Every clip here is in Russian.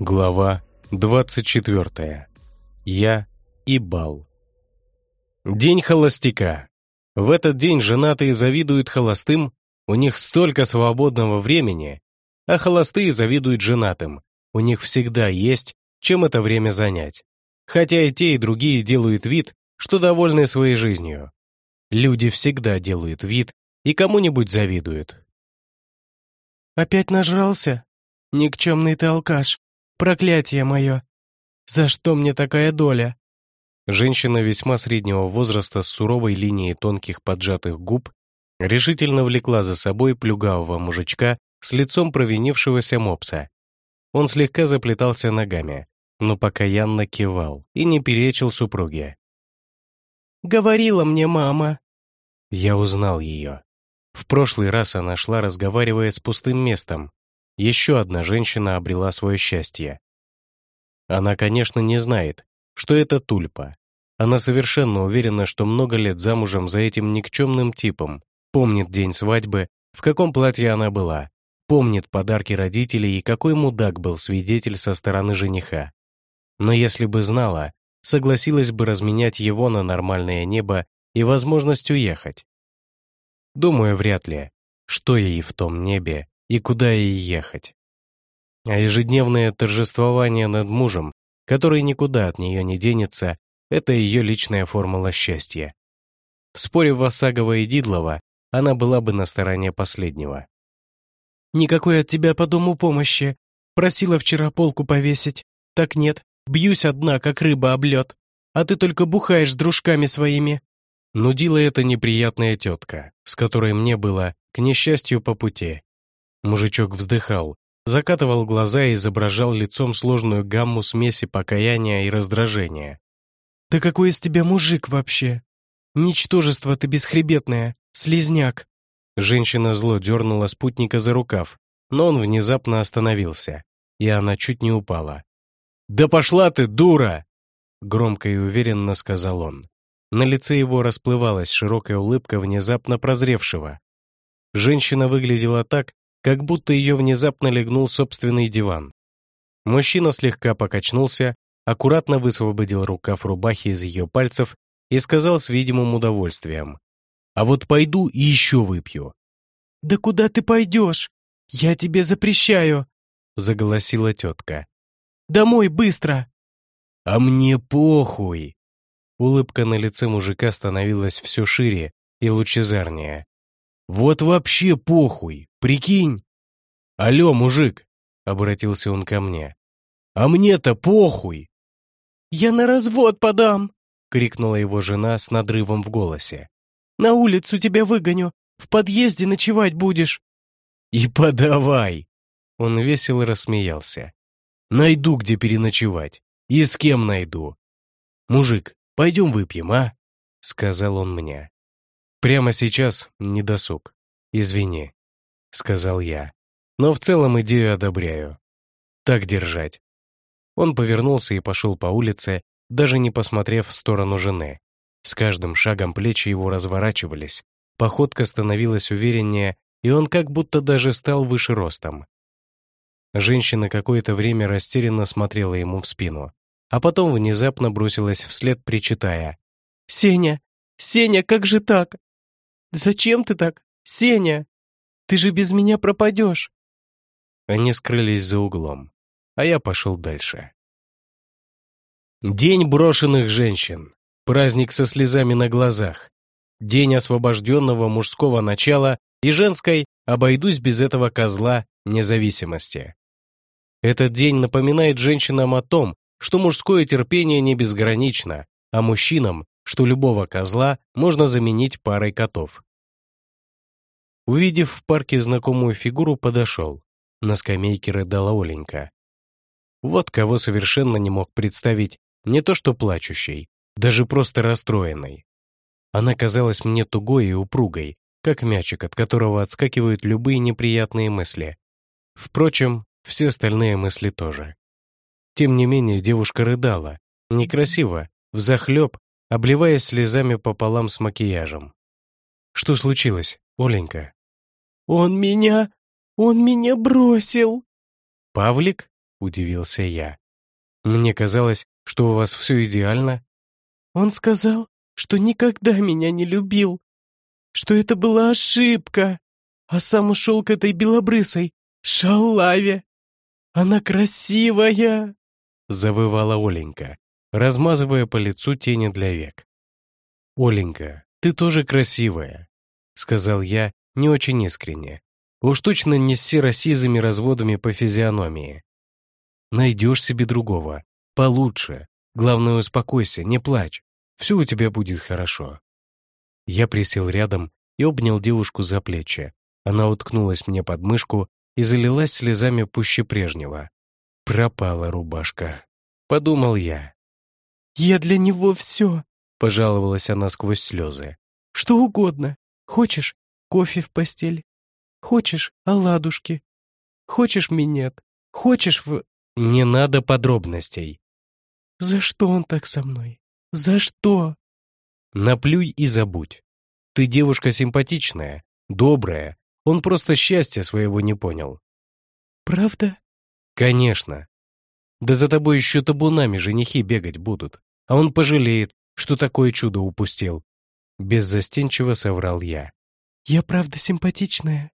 Глава 24. Я и бал. День холостяка. В этот день женатые завидуют холостым, у них столько свободного времени, а холостые завидуют женатым, у них всегда есть, чем это время занять. Хотя и те, и другие делают вид, что довольны своей жизнью. Люди всегда делают вид и кому-нибудь завидуют. «Опять нажрался? Никчемный ты алкаш!» Проклятие мое! За что мне такая доля?» Женщина весьма среднего возраста с суровой линией тонких поджатых губ решительно влекла за собой плюгавого мужичка с лицом провинившегося мопса. Он слегка заплетался ногами, но покаянно кивал и не перечил супруге. «Говорила мне мама». Я узнал ее. В прошлый раз она шла, разговаривая с пустым местом, еще одна женщина обрела свое счастье. Она, конечно, не знает, что это тульпа. Она совершенно уверена, что много лет замужем за этим никчемным типом, помнит день свадьбы, в каком платье она была, помнит подарки родителей и какой мудак был свидетель со стороны жениха. Но если бы знала, согласилась бы разменять его на нормальное небо и возможность уехать. Думаю, вряд ли. Что ей в том небе, и куда ей ехать. А ежедневное торжествование над мужем, который никуда от нее не денется, это ее личная формула счастья. В споре Васагова и Дидлова она была бы на стороне последнего. «Никакой от тебя по дому помощи. Просила вчера полку повесить. Так нет, бьюсь одна, как рыба об лед. А ты только бухаешь с дружками своими». Нудила эта неприятная тетка, с которой мне было, к несчастью, по пути. Мужичок вздыхал, закатывал глаза и изображал лицом сложную гамму смеси покаяния и раздражения. «Да какой из тебя мужик вообще? Ничтожество ты бесхребетное, слезняк!» Женщина зло дернула спутника за рукав, но он внезапно остановился, и она чуть не упала. «Да пошла ты, дура!» Громко и уверенно сказал он. На лице его расплывалась широкая улыбка внезапно прозревшего. Женщина выглядела так, как будто ее внезапно легнул собственный диван. Мужчина слегка покачнулся, аккуратно высвободил рукав рубахи из ее пальцев и сказал с видимым удовольствием. «А вот пойду и еще выпью». «Да куда ты пойдешь? Я тебе запрещаю!» заголосила тетка. «Домой, быстро!» «А мне похуй!» Улыбка на лице мужика становилась все шире и лучезарнее. «Вот вообще похуй! Прикинь!» «Алло, мужик!» — обратился он ко мне. «А мне-то похуй!» «Я на развод подам!» — крикнула его жена с надрывом в голосе. «На улицу тебя выгоню! В подъезде ночевать будешь!» «И подавай!» Он весело рассмеялся. «Найду, где переночевать. И с кем найду. Мужик, пойдем выпьем, а?» — сказал он мне. «Прямо сейчас не досуг. Извини», — сказал я. «Но в целом идею одобряю. Так держать». Он повернулся и пошел по улице, даже не посмотрев в сторону жены. С каждым шагом плечи его разворачивались, походка становилась увереннее, и он как будто даже стал выше ростом. Женщина какое-то время растерянно смотрела ему в спину, а потом внезапно бросилась вслед, причитая. «Сеня! Сеня, как же так? Зачем ты так? Сеня! Ты же без меня пропадешь!» Они скрылись за углом, а я пошел дальше. День брошенных женщин. Праздник со слезами на глазах. День освобожденного мужского начала и женской «обойдусь без этого козла» независимости. Этот день напоминает женщинам о том, что мужское терпение не безгранично, а мужчинам что любого козла можно заменить парой котов. Увидев в парке знакомую фигуру, подошел. На скамейке рыдала Оленька. Вот кого совершенно не мог представить не то что плачущей, даже просто расстроенной. Она казалась мне тугой и упругой, как мячик, от которого отскакивают любые неприятные мысли. Впрочем, все остальные мысли тоже. Тем не менее, девушка рыдала, некрасиво, взахлеб, обливаясь слезами пополам с макияжем. «Что случилось, Оленька?» «Он меня... он меня бросил!» «Павлик?» удивился я. «Мне казалось, что у вас все идеально». «Он сказал, что никогда меня не любил, что это была ошибка, а сам ушел к этой белобрысой шалаве. Она красивая!» завывала Оленька, размазывая по лицу тени для век. «Оленька, ты тоже красивая», — сказал я не очень искренне. Уж точно не с серо-сизыми разводами по физиономии. Найдешь себе другого, получше. Главное, успокойся, не плачь. Все у тебя будет хорошо. Я присел рядом и обнял девушку за плечи. Она уткнулась мне под мышку и залилась слезами пуще прежнего. Пропала рубашка. Подумал я. «Я для него все», — пожаловалась она сквозь слезы. «Что угодно. Хочешь кофе в постель? Хочешь оладушки? Хочешь минет? Хочешь в...» «Не надо подробностей». «За что он так со мной? За что?» «Наплюй и забудь. Ты девушка симпатичная, добрая. Он просто счастья своего не понял». «Правда?» «Конечно. Да за тобой еще табунами женихи бегать будут, а он пожалеет, что такое чудо упустил». Беззастенчиво соврал я. «Я правда симпатичная?»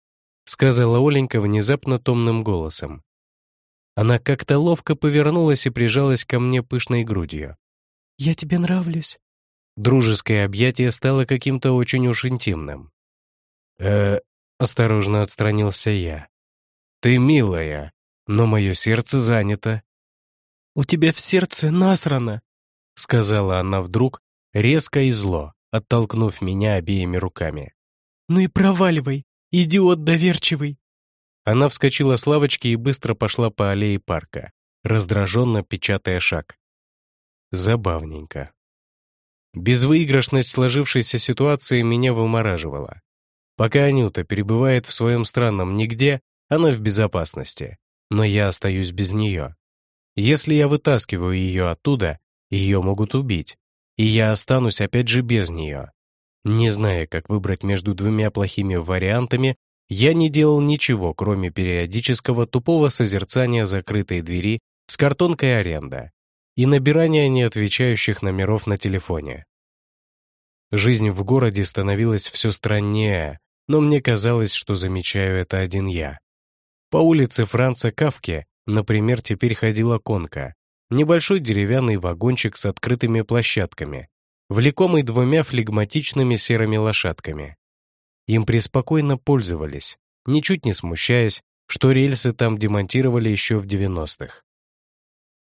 сказала Оленька внезапно томным голосом. Она как-то ловко повернулась и прижалась ко мне пышной грудью. «Я тебе нравлюсь?» Дружеское объятие стало каким-то очень уж интимным. э осторожно отстранился я. «Ты милая, но мое сердце занято». «У тебя в сердце насрано», — сказала она вдруг, резко и зло, оттолкнув меня обеими руками. «Ну и проваливай, идиот доверчивый!» Она вскочила с лавочки и быстро пошла по аллее парка, раздраженно печатая шаг. Забавненько. Безвыигрышность сложившейся ситуации меня вымораживала. Пока Анюта перебывает в своем странном нигде, она в безопасности, но я остаюсь без нее. Если я вытаскиваю ее оттуда, ее могут убить, и я останусь опять же без нее. Не зная, как выбрать между двумя плохими вариантами, я не делал ничего, кроме периодического тупого созерцания закрытой двери с картонкой аренда и набирания неотвечающих номеров на телефоне. Жизнь в городе становилась все страннее, но мне казалось, что замечаю это один я. По улице Франца Кавки, например, теперь ходила конка, небольшой деревянный вагончик с открытыми площадками, влекомый двумя флегматичными серыми лошадками. Им преспокойно пользовались, ничуть не смущаясь, что рельсы там демонтировали еще в 90-х.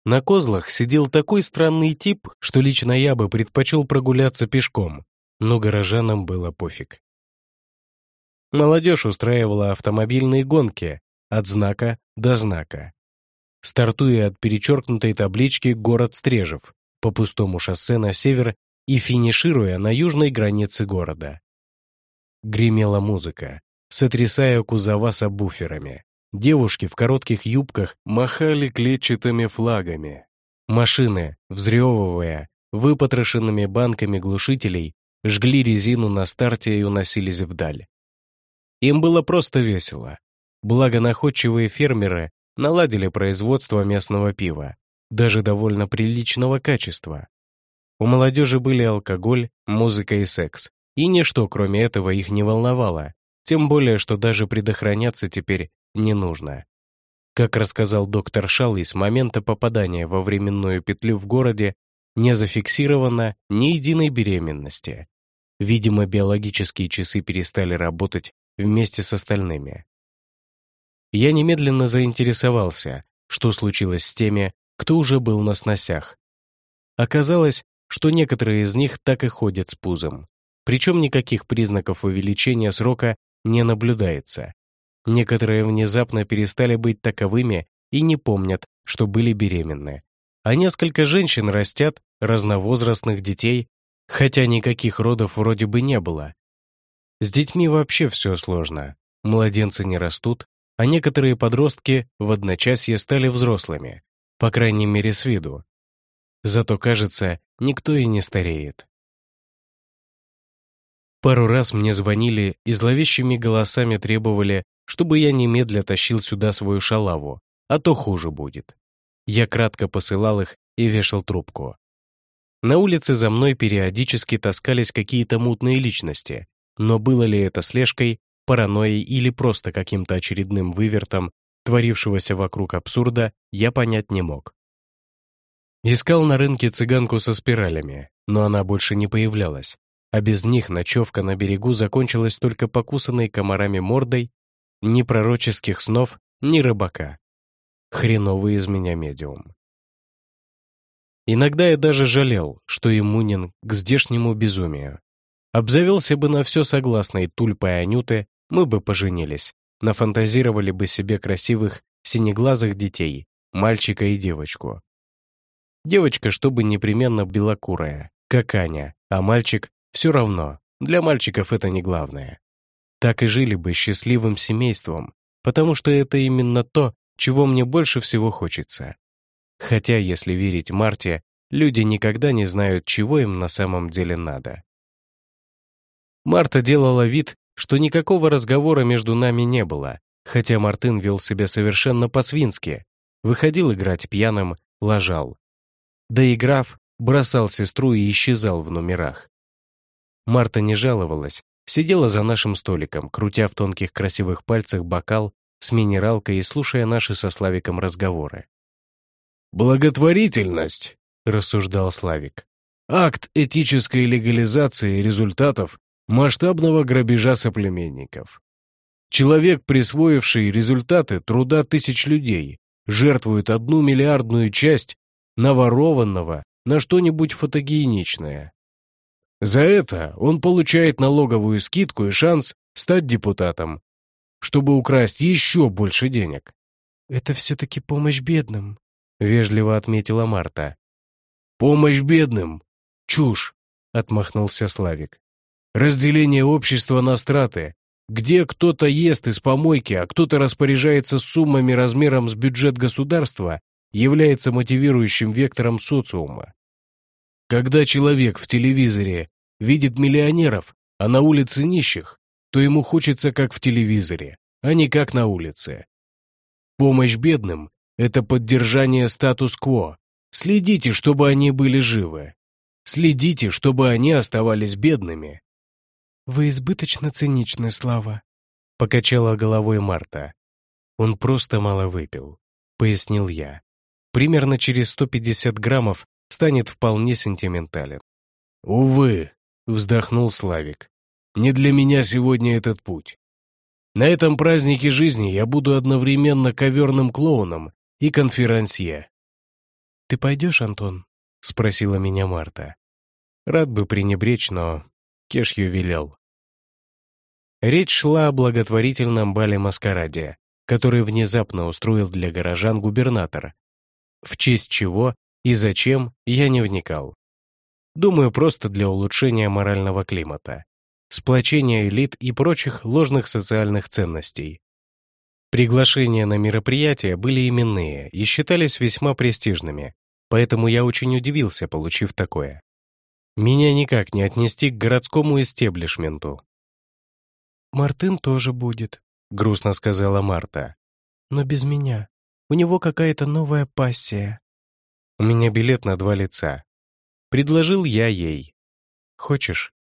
На козлах сидел такой странный тип, что лично я бы предпочел прогуляться пешком, но горожанам было пофиг. Молодежь устраивала автомобильные гонки от знака до знака. Стартуя от перечеркнутой таблички «Город Стрежев» по пустому шоссе на север и финишируя на южной границе города. Гремела музыка, сотрясая кузова сабвуферами. Девушки в коротких юбках махали клетчатыми флагами. Машины, взрёвывая, выпотрошенными банками глушителей, жгли резину на старте и уносились вдаль. Им было просто весело. Благо находчивые фермеры наладили производство местного пива, даже довольно приличного качества. У молодежи были алкоголь, музыка и секс, и ничто, кроме этого, их не волновало, тем более, что даже предохраняться теперь не нужно. Как рассказал доктор Шалли, с момента попадания во временную петлю в городе не зафиксировано ни единой беременности. Видимо, биологические часы перестали работать вместе с остальными. Я немедленно заинтересовался, что случилось с теми, кто уже был на сносях. Оказалось, что некоторые из них так и ходят с пузом. Причем никаких признаков увеличения срока не наблюдается. Некоторые внезапно перестали быть таковыми и не помнят, что были беременны. А несколько женщин растят разновозрастных детей, хотя никаких родов вроде бы не было. С детьми вообще все сложно. Младенцы не растут, а некоторые подростки в одночасье стали взрослыми, по крайней мере с виду. Зато, кажется, никто и не стареет. Пару раз мне звонили и зловещими голосами требовали, чтобы я немедля тащил сюда свою шалаву, а то хуже будет. я кратко посылал их и вешал трубку. На улице за мной периодически таскались какие-то мутные личности, но было ли это слежкой, паранойей или просто каким-то очередным вывертом, творившегося вокруг абсурда, я понять не мог. Искал на рынке цыганку со спиралями, но она больше не появлялась, а без них ночевка на берегу закончилась только покусанной комарами мордой, ни пророческих снов, ни рыбака. Хреновый из меня медиум. Иногда я даже жалел, что иммунен к здешнему безумию. Обзавелся бы на все согласной Тульпой Анюты, мы бы поженились, нафантазировали бы себе красивых синеглазых детей, мальчика и девочку. Девочка, чтобы непременно белокурая, как Аня, а мальчик все равно, для мальчиков это не главное. Так и жили бы счастливым семейством, потому что это именно то, чего мне больше всего хочется. Хотя, если верить Марте, люди никогда не знают, чего им на самом деле надо. Марта делала вид, что никакого разговора между нами не было, хотя Мартын вел себя совершенно по-свински, выходил играть пьяным, лажал. Доиграв, бросал сестру и исчезал в номерах. Марта не жаловалась, сидела за нашим столиком, крутя в тонких красивых пальцах бокал с минералкой и слушая наши со Славиком разговоры. «Благотворительность», — рассуждал Славик, «акт этической легализации результатов масштабного грабежа соплеменников. Человек, присвоивший результаты труда тысяч людей, жертвует одну миллиардную часть наворованного на что-нибудь фотогеничное. За это он получает налоговую скидку и шанс стать депутатом, чтобы украсть еще больше денег. «Это все-таки помощь бедным», — вежливо отметила Марта. «Помощь бедным? Чушь!» — отмахнулся Славик. «Разделение общества на страты, где кто-то ест из помойки, а кто-то распоряжается суммами размером с бюджет государства, является мотивирующим вектором социума. Когда человек в телевизоре видит миллионеров, а на улице нищих, то ему хочется как в телевизоре, а не как на улице. Помощь бедным – это поддержание статус-кво. Следите, чтобы они были живы. Следите, чтобы они оставались бедными. «Вы избыточно циничны, Слава», — покачала головой Марта. «Он просто мало выпил», — пояснил я. «Примерно через 150 граммов станет вполне сентиментален». «Увы», — вздохнул Славик. «Не для меня сегодня этот путь. На этом празднике жизни я буду одновременно коверным клоуном и конферансье». «Ты пойдешь, Антон?» — спросила меня Марта. Рад бы пренебречь, но Кешью велел. Речь шла о благотворительном бале-маскараде, который внезапно устроил для горожан губернатор, в честь чего и зачем я не вникал. Думаю, просто для улучшения морального климата, сплочения элит и прочих ложных социальных ценностей. Приглашения на мероприятия были именные и считались весьма престижными, поэтому я очень удивился, получив такое. Меня никак не отнести к городскому истеблишменту. «Мартын тоже будет», — грустно сказала Марта. «Но без меня. У него какая-то новая пассия». У меня билет на два лица. Предложил я ей. Хочешь?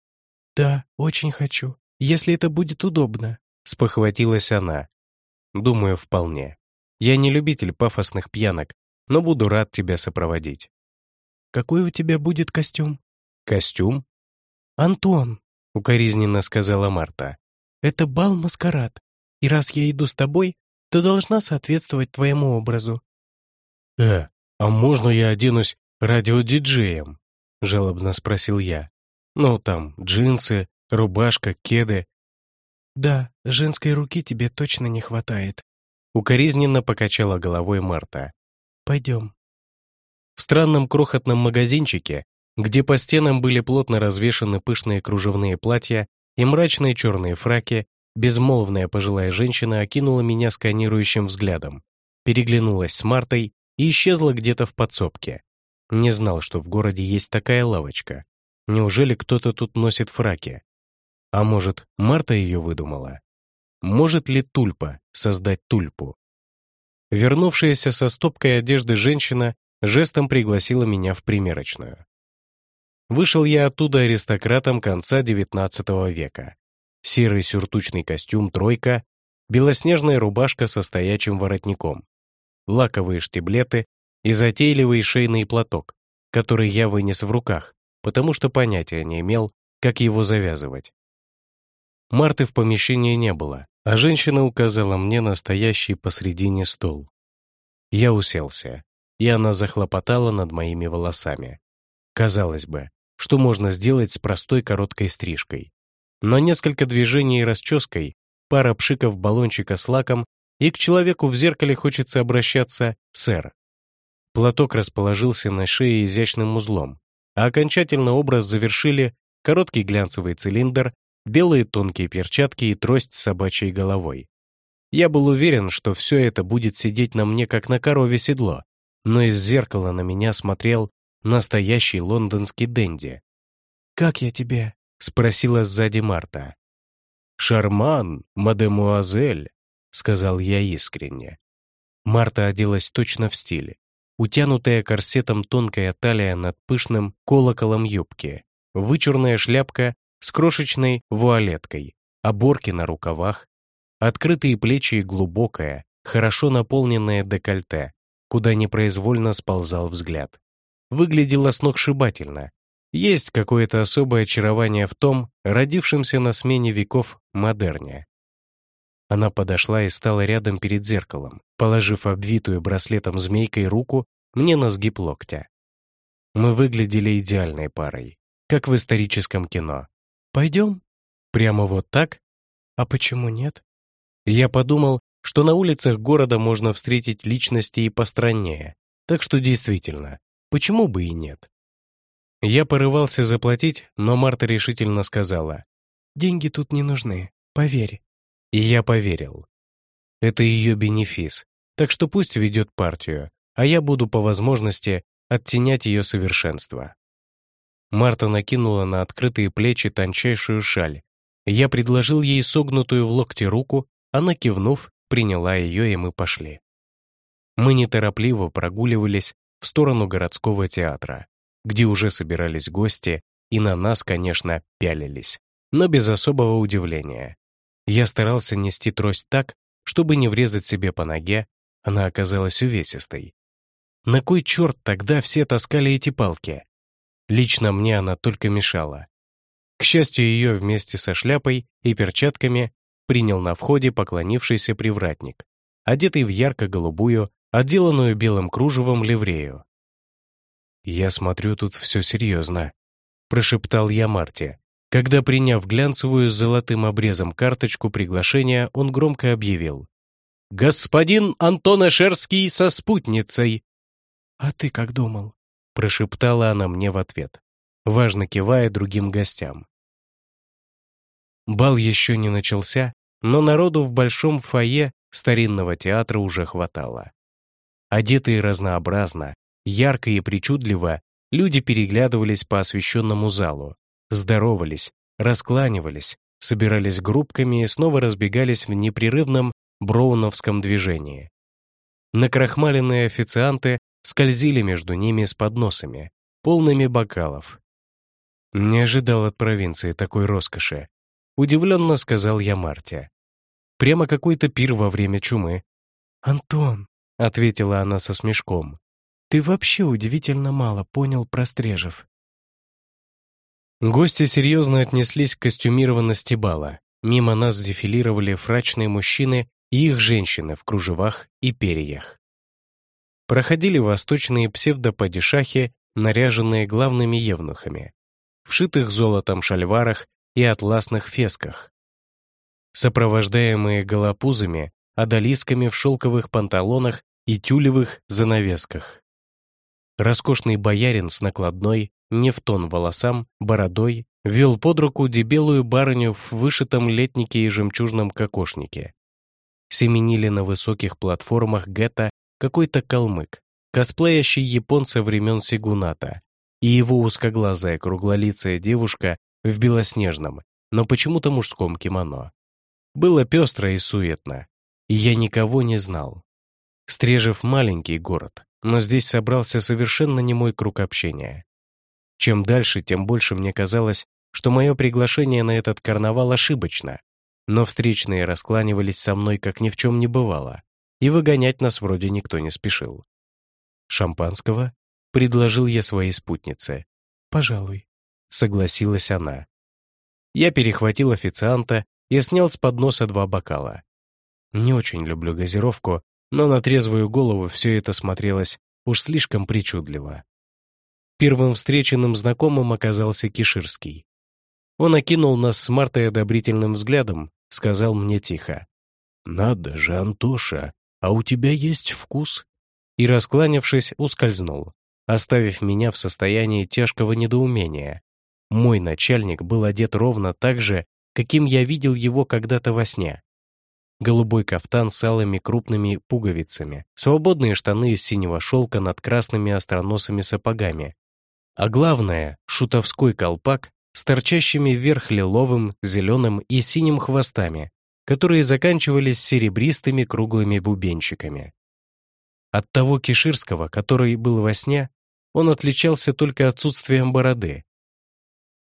Да, очень хочу. Если это будет удобно. Спохватилась она. Думаю, вполне. Я не любитель пафосных пьянок, но буду рад тебя сопроводить. Какой у тебя будет костюм? Костюм? Антон, укоризненно сказала Марта. Это бал-маскарад. И раз я иду с тобой, то должна соответствовать твоему образу. Э, «А можно я оденусь радиодиджеем?» — жалобно спросил я. «Ну, там, джинсы, рубашка, кеды». «Да, женской руки тебе точно не хватает», — укоризненно покачала головой Марта. «Пойдем». В странном крохотном магазинчике, где по стенам были плотно развешаны пышные кружевные платья и мрачные черные фраки, безмолвная пожилая женщина окинула меня сканирующим взглядом, переглянулась с Мартой и исчезла где-то в подсобке. Не знал, что в городе есть такая лавочка. Неужели кто-то тут носит фраки? А может, Марта ее выдумала? Может ли тульпа создать тульпу? Вернувшаяся со стопкой одежды женщина жестом пригласила меня в примерочную. Вышел я оттуда аристократом конца XIX века. Серый сюртучный костюм «тройка», белоснежная рубашка со стоячим воротником, лаковые штиблеты и затейливый шейный платок, который я вынес в руках, потому что понятия не имел, как его завязывать. Марты в помещении не было, а женщина указала мне настоящий посредине стол. Я уселся, и она захлопотала над моими волосами. Казалось бы, что можно сделать с простой короткой стрижкой. Но несколько движений расческой, пара пшиков баллончика с лаком, и к человеку в зеркале хочется обращаться «сэр». Платок расположился на шее изящным узлом, а окончательно образ завершили короткий глянцевый цилиндр, белые тонкие перчатки и трость с собачьей головой. Я был уверен, что все это будет сидеть на мне, как на корове седло, но из зеркала на меня смотрел настоящий лондонский денди. «Как я тебе?» — спросила сзади Марта. «Шарман, мадемуазель», — сказал я искренне. Марта оделась точно в стиле. Утянутая корсетом тонкая талия над пышным колоколом юбки, вычурная шляпка с крошечной вуалеткой, оборки на рукавах, открытые плечи и глубокое, хорошо наполненное декольте, куда непроизвольно сползал взгляд. Выглядело сногсшибательно. Есть какое-то особое очарование в том, родившемся на смене веков модерне. Она подошла и стала рядом перед зеркалом, положив обвитую браслетом змейкой руку мне на сгиб локтя. Мы выглядели идеальной парой, как в историческом кино. «Пойдем?» «Прямо вот так? А почему нет?» Я подумал, что на улицах города можно встретить личности и постраннее, так что действительно, почему бы и нет? Я порывался заплатить, но Марта решительно сказала, «Деньги тут не нужны, поверь». И я поверил. Это ее бенефис, так что пусть ведет партию, а я буду по возможности оттенять ее совершенство. Марта накинула на открытые плечи тончайшую шаль. Я предложил ей согнутую в локте руку, она, кивнув, приняла ее, и мы пошли. Мы неторопливо прогуливались в сторону городского театра, где уже собирались гости, и на нас, конечно, пялились, но без особого удивления. Я старался нести трость так, чтобы не врезать себе по ноге, она оказалась увесистой. На кой черт тогда все таскали эти палки? Лично мне она только мешала. К счастью, ее вместе со шляпой и перчатками принял на входе поклонившийся привратник, одетый в ярко-голубую, отделанную белым кружевом ливрею. «Я смотрю, тут все серьезно», — прошептал я Марте, когда, приняв глянцевую с золотым обрезом карточку приглашения, он громко объявил. «Господин Антон Ашерский со спутницей!» «А ты как думал?» — прошептала она мне в ответ, важно кивая другим гостям. Бал еще не начался, но народу в большом фойе старинного театра уже хватало. Одетые разнообразно, ярко и причудливо, люди переглядывались по освещенному залу, здоровались, раскланивались, собирались группками и снова разбегались в непрерывном броуновском движении. Накрахмаленные официанты скользили между ними с подносами, полными бокалов. Не ожидал от провинции такой роскоши. Удивленно сказал я Марте. Прямо какой-то пир во время чумы. «Антон», — ответила она со смешком, «ты вообще удивительно мало понял про Стрежев. Гости серьезно отнеслись к костюмированности бала. Мимо нас дефилировали фрачные мужчины и их женщины в кружевах и перьях. Проходили восточные псевдопадишахи, наряженные главными евнухами, вшитых золотом шальварах и атласных фесках. Сопровождаемые голопузами, одолисками в шелковых панталонах и тюлевых занавесках. Роскошный боярин с накладной, не в тон волосам, бородой, вел под руку дебелую барыню в вышитом летнике и жемчужном кокошнике. Семенили на высоких платформах гетто какой-то калмык, косплеящий японца времен Сигуната, и его узкоглазая круглолицая девушка в белоснежном, но почему-то мужском кимоно. Было пестро и суетно, и я никого не знал. Стрежев маленький город, но здесь собрался совершенно не мой круг общения. Чем дальше, тем больше мне казалось, что мое приглашение на этот карнавал ошибочно, но встречные раскланивались со мной, как ни в чем не бывало, и выгонять нас вроде никто не спешил. «Шампанского?» — предложил я своей спутнице. «Пожалуй», — согласилась она. Я перехватил официанта и снял с подноса два бокала. Не очень люблю газировку, но на трезвую голову все это смотрелось уж слишком причудливо. Первым встреченным знакомым оказался Киширский. Он окинул нас с Мартой одобрительным взглядом, сказал мне тихо. «Надо же, Антоша, а у тебя есть вкус?» И, раскланявшись, ускользнул, оставив меня в состоянии тяжкого недоумения. Мой начальник был одет ровно так же, каким я видел его когда-то во сне. Голубой кафтан с алыми крупными пуговицами, свободные штаны из синего шелка над красными остроносыми сапогами. А главное — шутовской колпак с торчащими вверх лиловым, зеленым и синим хвостами, которые заканчивались серебристыми круглыми бубенчиками. От того Киширского, который был во сне, он отличался только отсутствием бороды.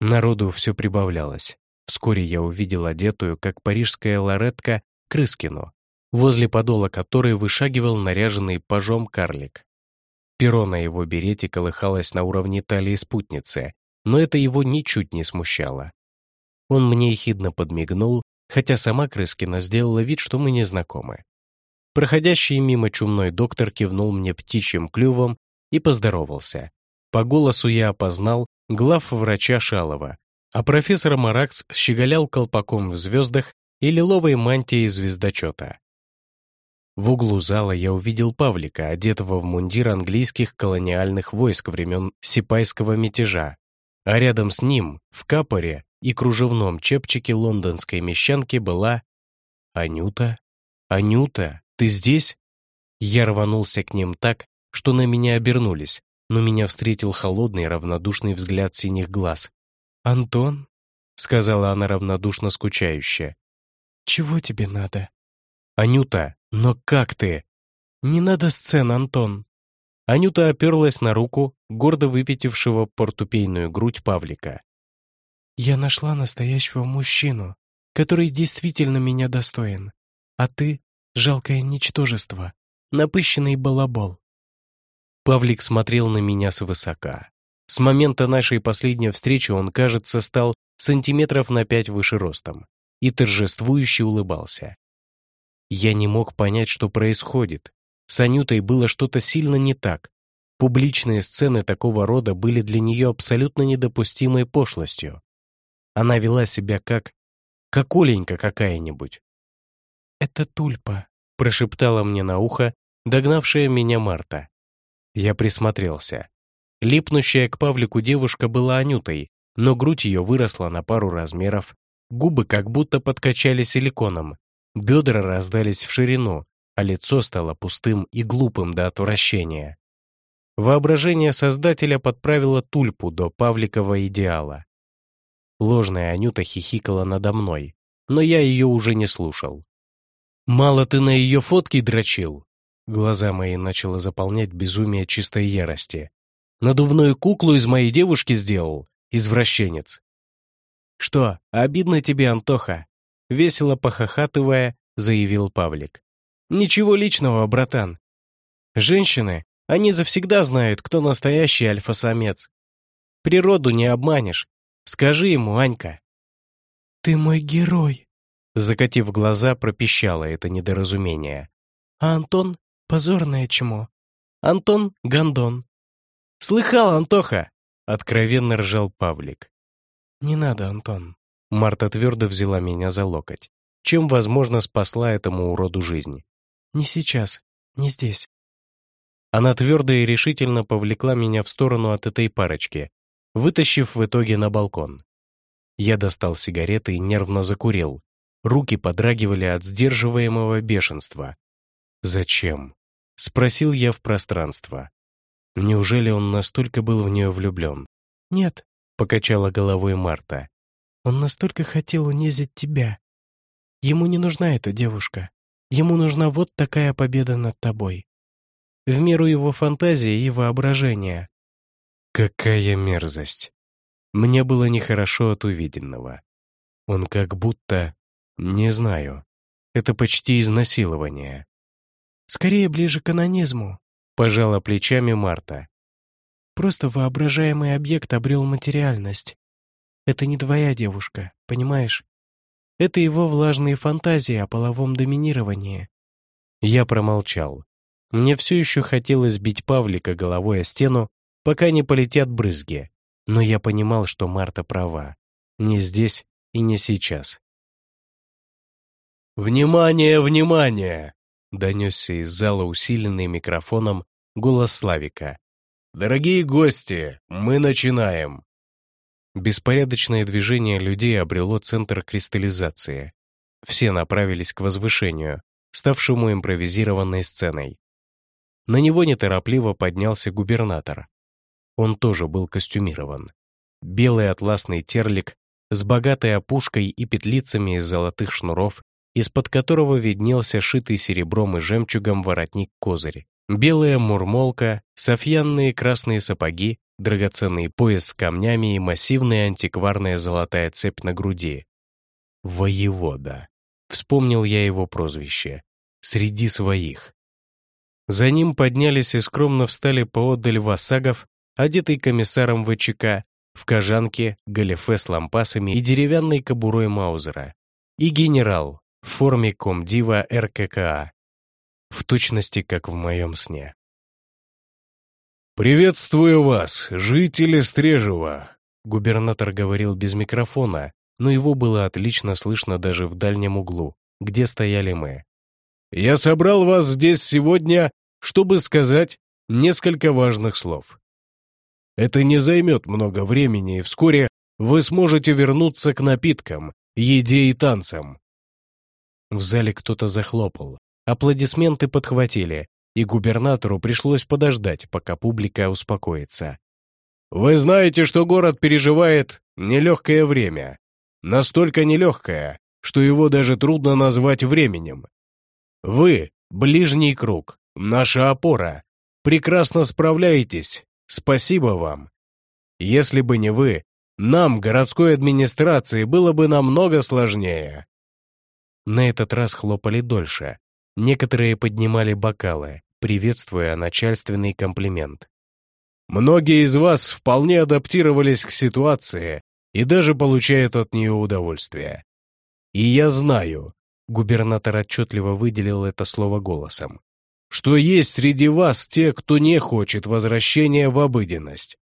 Народу все прибавлялось. Вскоре я увидел одетую, как парижская лоретка, Крыскину, возле подола которой вышагивал наряженный пажом карлик. Перо на его берете колыхалось на уровне талии спутницы, но это его ничуть не смущало. Он мне ехидно подмигнул, хотя сама Крыскина сделала вид, что мы не знакомы. Проходящий мимо чумной доктор кивнул мне птичьим клювом и поздоровался. По голосу я опознал глав врача Шалова, а профессор Маракс щеголял колпаком в звездах и лиловой мантией звездочета. В углу зала я увидел Павлика, одетого в мундир английских колониальных войск времен Сипайского мятежа, а рядом с ним, в капоре и кружевном чепчике лондонской мещанки была «Анюта? Анюта, ты здесь?» Я рванулся к ним так, что на меня обернулись, но меня встретил холодный равнодушный взгляд синих глаз. «Антон?» — сказала она равнодушно скучающе. «Чего тебе надо?» «Анюта, но как ты?» «Не надо сцен, Антон!» Анюта оперлась на руку гордо выпятившего портупейную грудь Павлика. «Я нашла настоящего мужчину, который действительно меня достоин, а ты — жалкое ничтожество, напыщенный балабол». Павлик смотрел на меня свысока. С момента нашей последней встречи он, кажется, стал сантиметров на пять выше ростом и торжествующе улыбался. Я не мог понять, что происходит. С Анютой было что-то сильно не так. Публичные сцены такого рода были для нее абсолютно недопустимой пошлостью. Она вела себя как... как Оленька какая-нибудь. «Это тульпа», — прошептала мне на ухо, догнавшая меня Марта. Я присмотрелся. Липнущая к Павлику девушка была Анютой, но грудь ее выросла на пару размеров, губы как будто подкачали силиконом, бедра раздались в ширину, а лицо стало пустым и глупым до отвращения. Воображение создателя подправило тульпу до Павликова идеала. Ложная Анюта хихикала надо мной, но я ее уже не слушал. «Мало ты на ее фотки дрочил!» Глаза мои начало заполнять безумие чистой ярости. «Надувную куклу из моей девушки сделал, извращенец!» «Что, обидно тебе, Антоха?» Весело похохатывая, заявил Павлик. «Ничего личного, братан. Женщины, они завсегда знают, кто настоящий альфа-самец. Природу не обманешь. Скажи ему, Анька». «Ты мой герой», — закатив глаза, пропищало это недоразумение. «А Антон — позорное чмо. Антон — гондон». «Слыхал, Антоха!» — откровенно ржал Павлик. «Не надо, Антон». Марта твердо взяла меня за локоть, чем, возможно, спасла этому уроду жизнь. «Не сейчас, не здесь. Она твердо и решительно повлекла меня в сторону от этой парочки, вытащив в итоге на балкон. Я достал сигареты и нервно закурил. Руки подрагивали от сдерживаемого бешенства. «Зачем?» — спросил я в пространство. Неужели он настолько был в нее влюблен? «Нет», — покачала головой Марта. «Он настолько хотел унизить тебя. Ему не нужна эта девушка. Ему нужна вот такая победа над тобой. В меру его фантазии и воображения. Какая мерзость. Мне было нехорошо от увиденного. Он как будто... Не знаю. Это почти изнасилование. Скорее ближе к анонизму, пожала плечами Марта. Просто воображаемый объект обрел материальность. Это не твоя девушка, понимаешь? Это его влажные фантазии о половом доминировании. Я промолчал. Мне все еще хотелось бить Павлика головой о стену, пока не полетят брызги. Но я понимал, что Марта права. Не здесь и не сейчас. «Внимание, внимание!» — донесся из зала усиленный микрофоном голос Славика. «Дорогие гости, мы начинаем!» Беспорядочное движение людей обрело центр кристаллизации. Все направились к возвышению, ставшему импровизированной сценой. На него неторопливо поднялся губернатор. Он тоже был костюмирован. Белый атласный терлик с богатой опушкой и петлицами из золотых шнуров, из-под которого виднелся шитый серебром и жемчугом воротник-козырь. Белая мурмолка, софьянные красные сапоги, драгоценный пояс с камнями и массивная антикварная золотая цепь на груди. Воевода. Вспомнил я его прозвище. Среди своих. За ним поднялись и скромно встали поодаль вассагов, одетый комиссаром ВЧК, в кожанке, галифе с лампасами и деревянной кобурой Маузера, и генерал в форме комдива РККА, в точности, как в моем сне. «Приветствую вас, жители Стрежева!» Губернатор говорил без микрофона, но его было отлично слышно даже в дальнем углу, где стояли мы. «Я собрал вас здесь сегодня, чтобы сказать несколько важных слов. Это не займет много времени, и вскоре вы сможете вернуться к напиткам, еде и танцам». В зале кто-то захлопал, аплодисменты подхватили, и губернатору пришлось подождать, пока публика успокоится. «Вы знаете, что город переживает нелегкое время. Настолько нелегкое, что его даже трудно назвать временем. Вы — ближний круг, наша опора. Прекрасно справляетесь. Спасибо вам. Если бы не вы, нам, городской администрации, было бы намного сложнее». На этот раз хлопали дольше. Некоторые поднимали бокалы, приветствуя начальственный комплимент. «Многие из вас вполне адаптировались к ситуации и даже получают от нее удовольствие. И я знаю, губернатор отчетливо выделил это слово голосом, что есть среди вас те, кто не хочет возвращения в обыденность.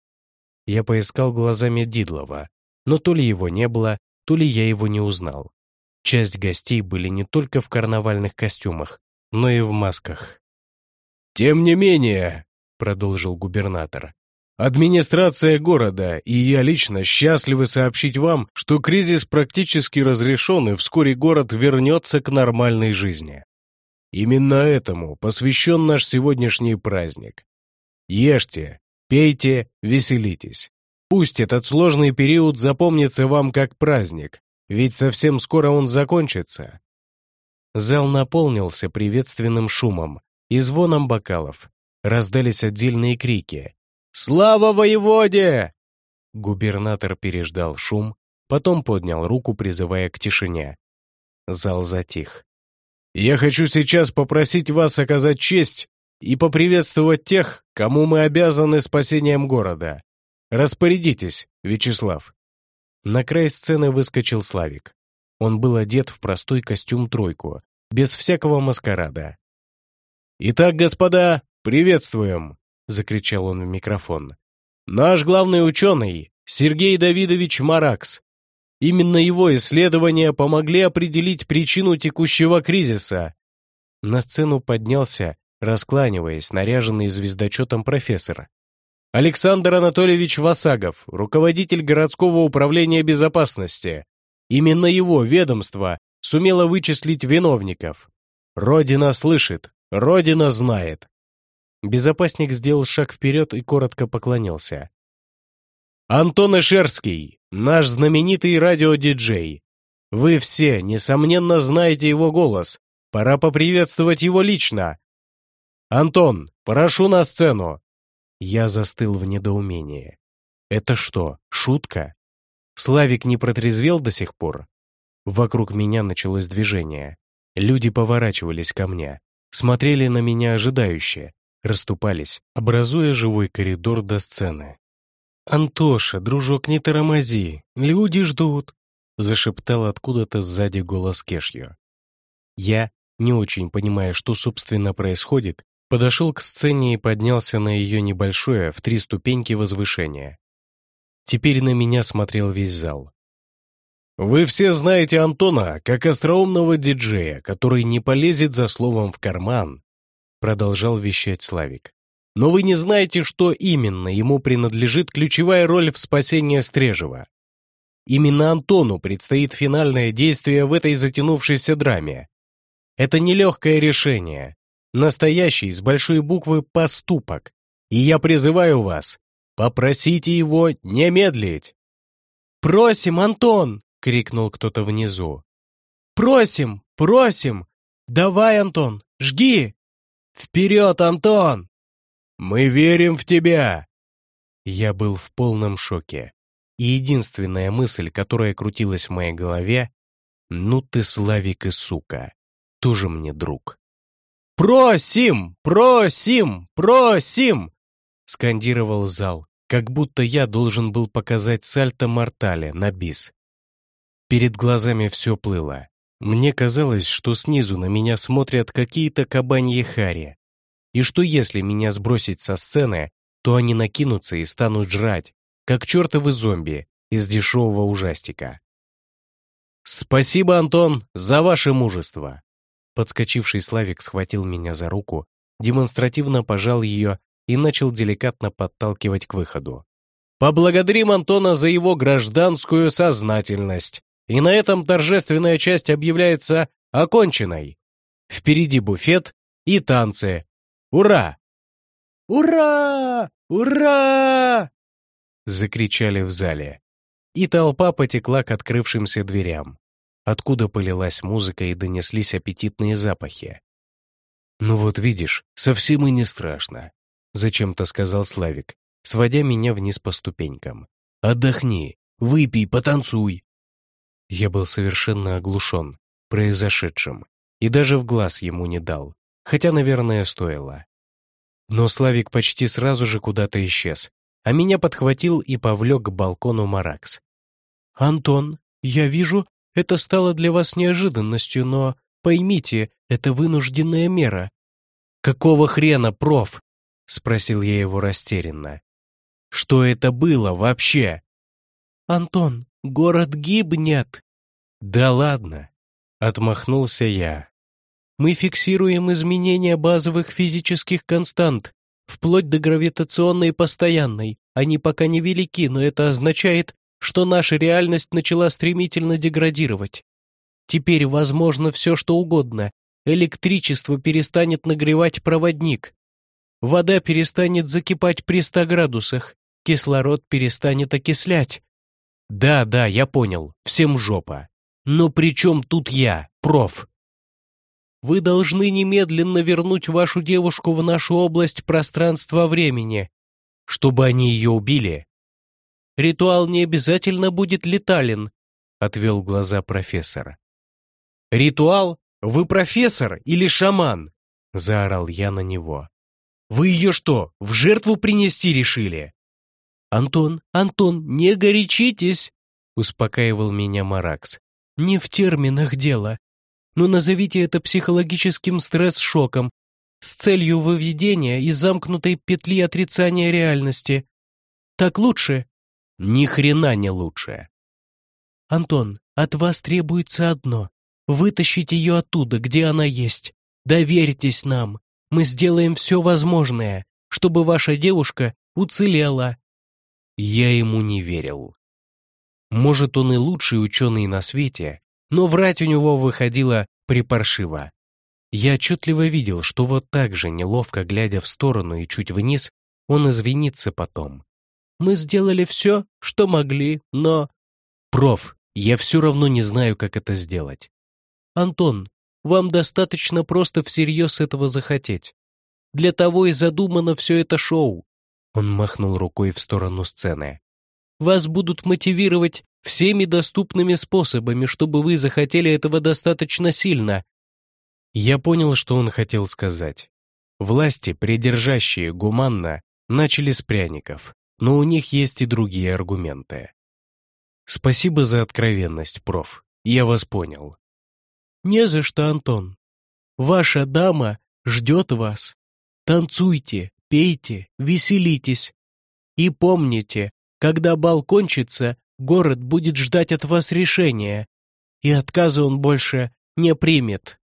Я поискал глазами Дидлова, но то ли его не было, то ли я его не узнал. Часть гостей были не только в карнавальных костюмах, но и в масках. «Тем не менее», — продолжил губернатор, «администрация города и я лично счастливы сообщить вам, что кризис практически разрешен и вскоре город вернется к нормальной жизни. Именно этому посвящен наш сегодняшний праздник. Ешьте, пейте, веселитесь. Пусть этот сложный период запомнится вам как праздник, ведь совсем скоро он закончится». Зал наполнился приветственным шумом, и звоном бокалов. Раздались отдельные крики. «Слава воеводе!» Губернатор переждал шум, потом поднял руку, призывая к тишине. Зал затих. «Я хочу сейчас попросить вас оказать честь и поприветствовать тех, кому мы обязаны спасением города. Распорядитесь, Вячеслав». На край сцены выскочил Славик. Он был одет в простой костюм-тройку, без всякого маскарада. «Итак, господа, приветствуем!» — закричал он в микрофон. «Наш главный ученый, Сергей Давидович Маракс. Именно его исследования помогли определить причину текущего кризиса». На сцену поднялся, раскланиваясь, наряженный звездочетом профессор. Александр Анатольевич Васагов, руководитель городского управления безопасности. Именно его ведомство сумело вычислить виновников. Родина слышит, Родина знает!» Безопасник сделал шаг вперед и коротко поклонился. «Антон Эшерский, наш знаменитый радиодиджей. Вы все, несомненно, знаете его голос, пора поприветствовать его лично. Антон, прошу на сцену. Я застыл в недоумении. Это что, шутка? Славик не протрезвел до сих пор? Вокруг меня началось движение. Люди поворачивались ко мне, смотрели на меня ожидающе, расступались, образуя живой коридор до сцены. «Антоша, дружок, не тормози, люди ждут», зашептал откуда-то сзади голос Кешью. Я, не очень понимая, что, собственно, происходит, подошел к сцене и поднялся на ее небольшое в три ступеньки возвышение. Теперь на меня смотрел весь зал. Вы все знаете Антона как остроумного диджея, который не полезет за словом в карман, продолжал вещать Славик. Но вы не знаете, что именно ему принадлежит ключевая роль в спасении Стрежева. Именно Антону предстоит финальное действие в этой затянувшейся драме. Это нелегкое решение, настоящий с большой буквы поступок, и я призываю вас, попросите его не медлить. «Просим, Антон!» — крикнул кто-то внизу. «Просим! Просим! Давай, Антон, жги! Вперед, Антон!» «Мы верим в тебя!» Я был в полном шоке. И единственная мысль, которая крутилась в моей голове, «Ну ты, Славик и сука, тоже мне друг». «Просим! Просим! Просим!» Скандировал зал, как будто я должен был показать сальто мортале на бис. Перед глазами все плыло. Мне казалось, что снизу на меня смотрят какие-то кабаньи хари. И что если меня сбросить со сцены, то они накинутся и станут жрать, как чертовы зомби из дешевого ужастика. «Спасибо, Антон, за ваше мужество!» Подскочивший Славик схватил меня за руку, демонстративно пожал ее и начал деликатно подталкивать к выходу. «Поблагодарим Антона за его гражданскую сознательность. И на этом торжественная часть объявляется оконченной. Впереди буфет и танцы. Ура! Ура! Ура! Закричали в зале. И толпа потекла к открывшимся дверям, откуда полилась музыка и донеслись аппетитные запахи. «Ну вот видишь, совсем и не страшно», — зачем-то сказал Славик, сводя меня вниз по ступенькам. «Отдохни, выпей, потанцуй, я был совершенно оглушен произошедшим и даже в глаз ему не дал, хотя, наверное, стоило. Но Славик почти сразу же куда-то исчез, а меня подхватил и повлек к балкону Маракс. «Антон, я вижу, это стало для вас неожиданностью, но поймите, это вынужденная мера». «Какого хрена, проф?» — спросил я его растерянно. «Что это было вообще?» «Антон, город гибнет!» «Да ладно!» — отмахнулся я. «Мы фиксируем изменения базовых физических констант, вплоть до гравитационной постоянной. Они пока не велики, но это означает, что наша реальность начала стремительно деградировать. Теперь возможно все, что угодно. Электричество перестанет нагревать проводник. Вода перестанет закипать при 100 градусах. Кислород перестанет окислять. Да, да, я понял, всем жопа. Но при чем тут я, проф? Вы должны немедленно вернуть вашу девушку в нашу область пространства-времени, чтобы они ее убили. Ритуал не обязательно будет летален, отвел глаза профессор. Ритуал? Вы профессор или шаман? Заорал я на него. Вы ее что, в жертву принести решили? Антон, Антон, не горячитесь, успокаивал меня Маракс. Не в терминах дело. Но назовите это психологическим стресс-шоком с целью выведения из замкнутой петли отрицания реальности. Так лучше? Ни хрена не лучше. Антон, от вас требуется одно — вытащить ее оттуда, где она есть. Доверьтесь нам. Мы сделаем все возможное, чтобы ваша девушка уцелела. Я ему не верил. Может, он и лучший ученый на свете, но врать у него выходило припаршиво. Я отчетливо видел, что вот так же, неловко глядя в сторону и чуть вниз, он извинится потом. «Мы сделали все, что могли, но...» «Проф, я все равно не знаю, как это сделать». «Антон, Вам достаточно просто всерьез этого захотеть. Для того и задумано все это шоу». Он махнул рукой в сторону сцены. «Вас будут мотивировать всеми доступными способами, чтобы вы захотели этого достаточно сильно». Я понял, что он хотел сказать. Власти, придержащие гуманно, начали с пряников, но у них есть и другие аргументы. Спасибо за откровенность, проф. Я вас понял. Не за что, Антон. Ваша дама ждет вас. Танцуйте, пейте, веселитесь. И помните, когда бал кончится, город будет ждать от вас решения, и отказа он больше не примет.